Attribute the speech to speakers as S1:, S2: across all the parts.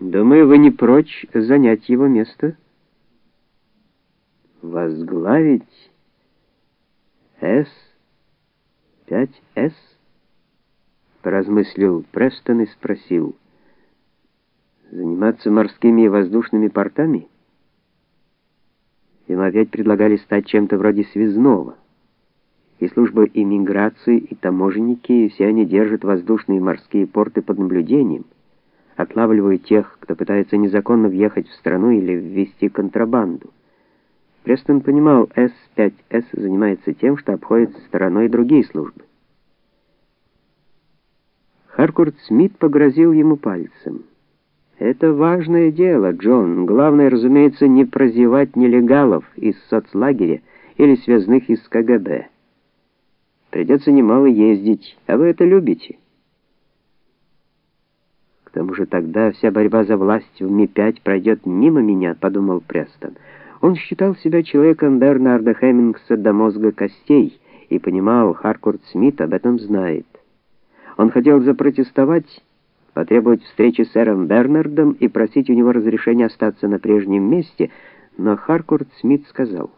S1: Думаю, вы не прочь занять его место? Возглавить С-5С? Поразмыслил Престон и спросил. Заниматься морскими и воздушными портами? Ему опять предлагали стать чем-то вроде связного. И служба иммиграции, и таможенники, и все они держат воздушные и морские порты под наблюдением отлавливают тех, кто пытается незаконно въехать в страну или ввести контрабанду. Престон понимал, С-5С занимается тем, что обходит стороной другие службы. Харкурт Смит погрозил ему пальцем. «Это важное дело, Джон. Главное, разумеется, не прозевать нелегалов из соцлагеря или связных из КГБ. Придется немало ездить, а вы это любите». Тому же тогда вся борьба за власть в Ми-5 пройдет мимо меня, подумал Престон. Он считал себя человеком Бернарда Хеммингса до мозга костей и понимал, Харкурт Смит об этом знает. Он хотел запротестовать, потребовать встречи с сэром Бернардом и просить у него разрешения остаться на прежнем месте, но Харкурт Смит сказал: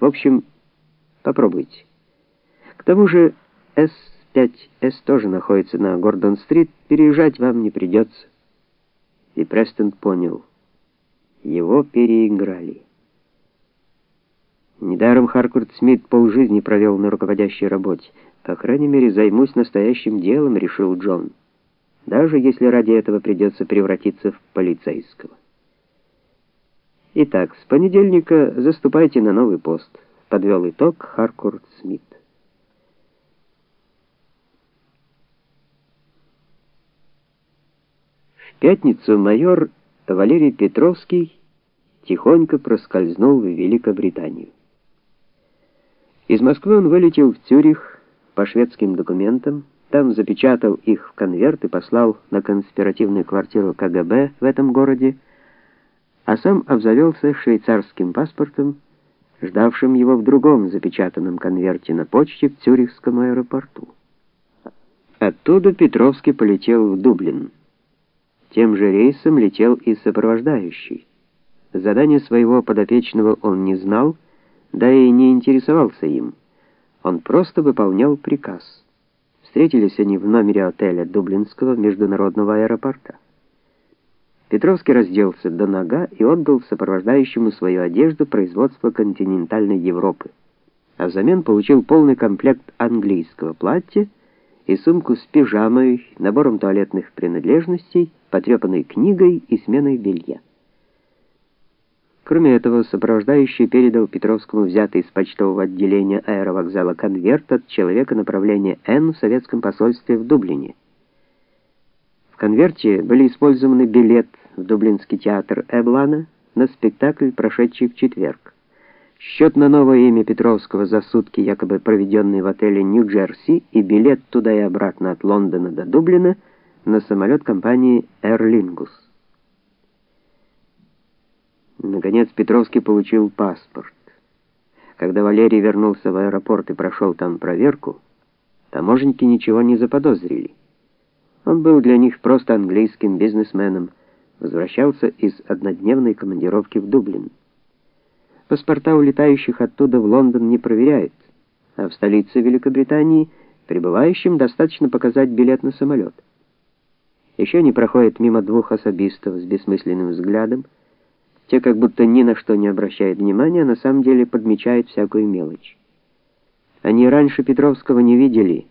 S1: "В общем, попробуйте. К тому же С 5С тоже находится на Гордон-стрит, переезжать вам не придется». И Престон понял. Его переиграли. Недаром Харкурт Смит полжизни провел на руководящей работе. По крайней мере, займусь настоящим делом, решил Джон. Даже если ради этого придется превратиться в полицейского. Итак, с понедельника заступайте на новый пост, подвел итог Харкурт Смит. Пятницу майор Валерий Петровский тихонько проскользнул в Великобританию. Из Москвы он вылетел в Цюрих по шведским документам, там запечатал их в конверт и послал на конспиративную квартиру КГБ в этом городе, а сам обзавелся швейцарским паспортом, ждавшим его в другом запечатанном конверте на почте в Цюрихском аэропорту. Оттуда Петровский полетел в Дублин. Тем же рейсом летел и сопровождающий. Задание своего подопечного он не знал, да и не интересовался им. Он просто выполнял приказ. Встретились они в номере отеля Дублинского международного аэропорта. Петровский разделся до нога и отдал сопровождающему свою одежду производства континентальной Европы, а взамен получил полный комплект английского платья и сумку с пижамой, набором туалетных принадлежностей, потрепанной книгой и сменой белья. Кроме этого, сопровождающий передал Петровскому взятый из почтового отделения аэровокзала конверт от человека направления Н в советском посольстве в Дублине. В конверте были использованы билет в Дублинский театр Эблана на спектакль, прошедший в четверг. Счет на новое имя Петровского за сутки, якобы проведенные в отеле Нью-Джерси, и билет туда и обратно от Лондона до Дублина на самолет компании Aer Lingus. Наконец Петровский получил паспорт. Когда Валерий вернулся в аэропорт и прошел там проверку, таможенники ничего не заподозрили. Он был для них просто английским бизнесменом, возвращался из однодневной командировки в Дублин. Паспорта улетающих оттуда в Лондон не проверяют, а в столице Великобритании прибывающим достаточно показать билет на самолет. Еще они проходят мимо двух особистов с бессмысленным взглядом. Те как будто ни на что не обращают внимания, а на самом деле подмечают всякую мелочь. Они раньше Петровского не видели.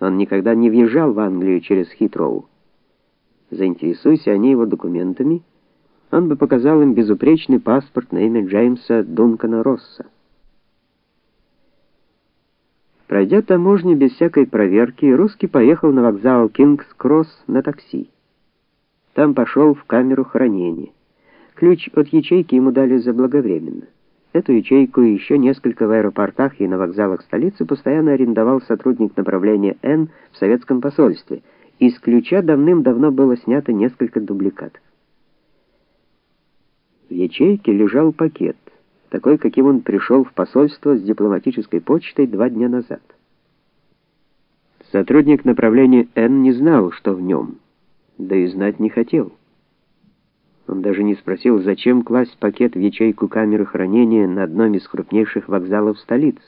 S1: Он никогда не въезжал в Англию через Хитроу. Заинтересуйся они его документами, он бы показал им безупречный паспорт на имя Джеймса Дункана Росса. Пройдя таможню без всякой проверки, русский поехал на вокзал Кингс-Кросс на такси. Там пошел в камеру хранения. Ключ от ячейки ему дали заблаговременно. Эту ячейку и еще несколько в аэропортах и на вокзалах столицы постоянно арендовал сотрудник направления Н в советском посольстве. Из ключа давным-давно было снято несколько дубликатов. В ячейке лежал пакет, такой, каким он пришел в посольство с дипломатической почтой два дня назад. Сотрудник направления Н не знал, что в нем, да и знать не хотел. Он даже не спросил, зачем класть пакет в ячейку камеры хранения на одном из крупнейших вокзалов столицы.